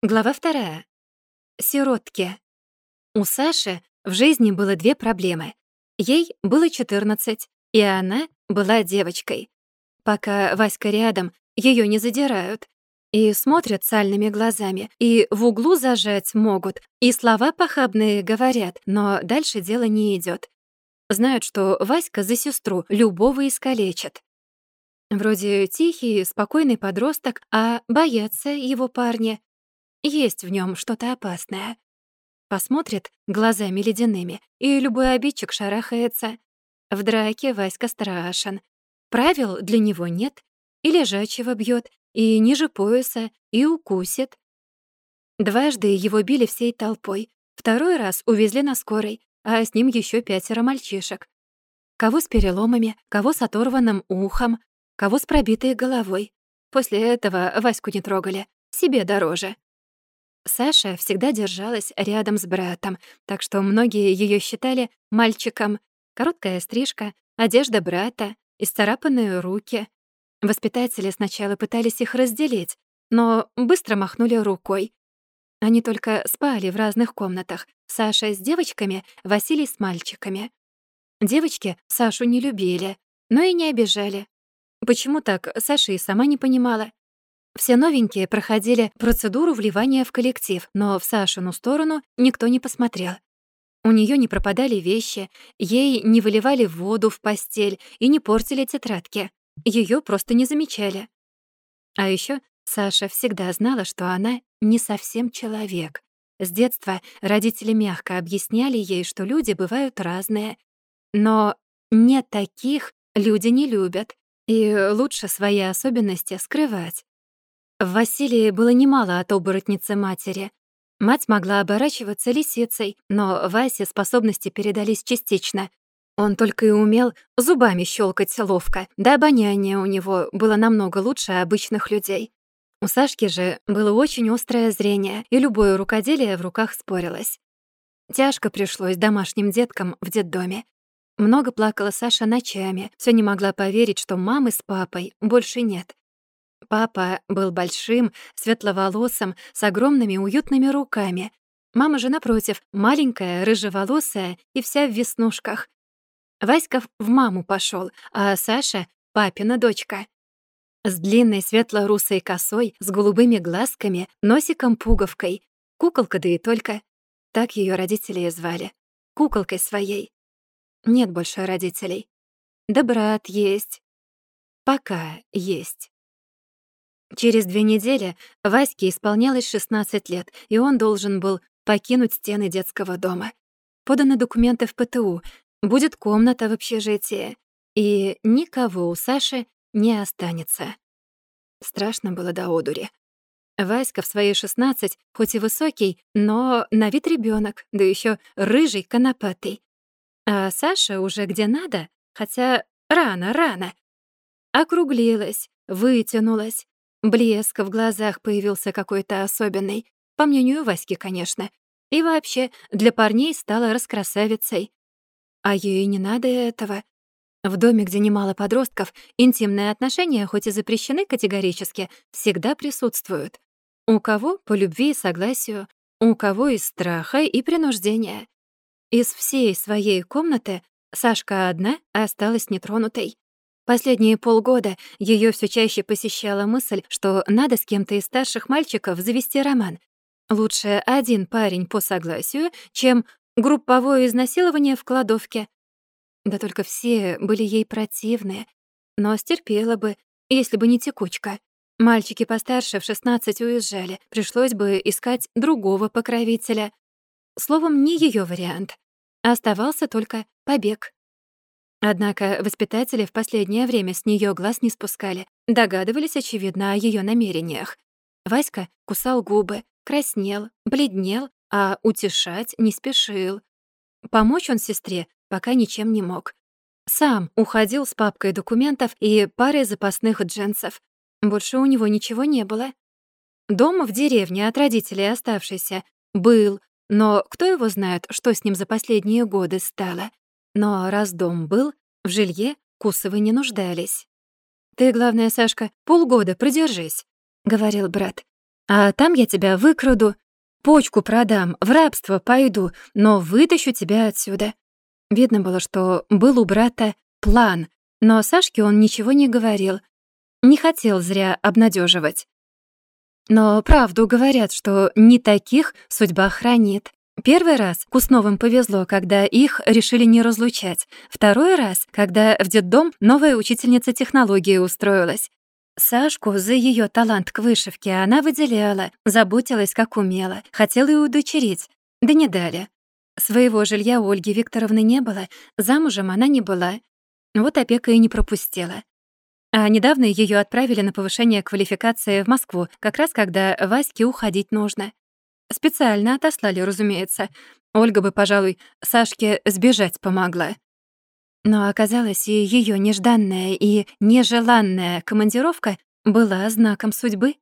Глава вторая. Сиротки. У Саши в жизни было две проблемы. Ей было 14, и она была девочкой. Пока Васька рядом, ее не задирают. И смотрят сальными глазами, и в углу зажать могут, и слова похабные говорят, но дальше дело не идет. Знают, что Васька за сестру любого искалечит. Вроде тихий, спокойный подросток, а боятся его парни. Есть в нем что-то опасное. Посмотрит глазами ледяными, и любой обидчик шарахается. В драке Васька страшен. Правил для него нет, и лежачего бьет, и ниже пояса, и укусит. Дважды его били всей толпой. Второй раз увезли на скорой, а с ним еще пятеро мальчишек. Кого с переломами, кого с оторванным ухом, кого с пробитой головой. После этого Ваську не трогали, себе дороже. Саша всегда держалась рядом с братом, так что многие ее считали мальчиком. Короткая стрижка, одежда брата, исцарапанные руки. Воспитатели сначала пытались их разделить, но быстро махнули рукой. Они только спали в разных комнатах. Саша с девочками, Василий с мальчиками. Девочки Сашу не любили, но и не обижали. Почему так, Саша и сама не понимала. Все новенькие проходили процедуру вливания в коллектив, но в Сашину сторону никто не посмотрел. У нее не пропадали вещи, ей не выливали воду в постель и не портили тетрадки. Ее просто не замечали. А еще Саша всегда знала, что она не совсем человек. С детства родители мягко объясняли ей, что люди бывают разные. Но не таких люди не любят, и лучше свои особенности скрывать. В Василии было немало от оборотницы матери. Мать могла оборачиваться лисицей, но Васе способности передались частично. Он только и умел зубами щелкать ловко, да обоняние у него было намного лучше обычных людей. У Сашки же было очень острое зрение, и любое рукоделие в руках спорилось. Тяжко пришлось домашним деткам в детдоме. Много плакала Саша ночами, все не могла поверить, что мамы с папой больше нет. Папа был большим, светловолосым, с огромными уютными руками. Мама же, напротив, маленькая, рыжеволосая и вся в веснушках. Васька в маму пошел, а Саша — папина дочка. С длинной светло-русой косой, с голубыми глазками, носиком-пуговкой. Куколка, да и только. Так ее родители и звали. Куколкой своей. Нет больше родителей. Да брат есть. Пока есть. Через две недели Ваське исполнялось 16 лет, и он должен был покинуть стены детского дома. Поданы документы в ПТУ, будет комната в общежитии, и никого у Саши не останется. Страшно было до одури. Васька в свои 16, хоть и высокий, но на вид ребенок, да еще рыжий, конопатый. А Саша уже где надо, хотя рано, рано. Округлилась, вытянулась, Блеск в глазах появился какой-то особенный, по мнению Васьки, конечно. И вообще, для парней стала раскрасавицей. А ей не надо этого. В доме, где немало подростков, интимные отношения, хоть и запрещены категорически, всегда присутствуют. У кого — по любви и согласию, у кого — из страха и принуждения. Из всей своей комнаты Сашка одна осталась нетронутой. Последние полгода ее все чаще посещала мысль, что надо с кем-то из старших мальчиков завести роман. Лучше один парень по согласию, чем групповое изнасилование в кладовке. Да только все были ей противны, но стерпела бы, если бы не текучка. Мальчики постарше в 16 уезжали, пришлось бы искать другого покровителя. Словом, не ее вариант. Оставался только побег. Однако воспитатели в последнее время с нее глаз не спускали, догадывались, очевидно, о ее намерениях. Васька кусал губы, краснел, бледнел, а утешать не спешил. Помочь он сестре пока ничем не мог. Сам уходил с папкой документов и парой запасных джинсов. Больше у него ничего не было. Дома в деревне от родителей оставшийся был, но кто его знает, что с ним за последние годы стало. Но раз дом был, в жилье Кусовы не нуждались. «Ты, главное, Сашка, полгода продержись», — говорил брат. А там я тебя выкраду, почку продам, в рабство пойду, но вытащу тебя отсюда. Видно было, что был у брата план, но Сашке он ничего не говорил. Не хотел зря обнадеживать. Но правду говорят, что не таких судьба хранит. Первый раз Кусновым повезло, когда их решили не разлучать. Второй раз, когда в детдом новая учительница технологии устроилась. Сашку за ее талант к вышивке она выделяла, заботилась как умела, хотела и удочерить, да не дали. Своего жилья у Ольги Викторовны не было, замужем она не была. Вот опека и не пропустила. А недавно ее отправили на повышение квалификации в Москву, как раз когда Ваське уходить нужно. Специально отослали, разумеется. Ольга бы, пожалуй, Сашке сбежать помогла. Но оказалось, и ее нежданная и нежеланная командировка была знаком судьбы.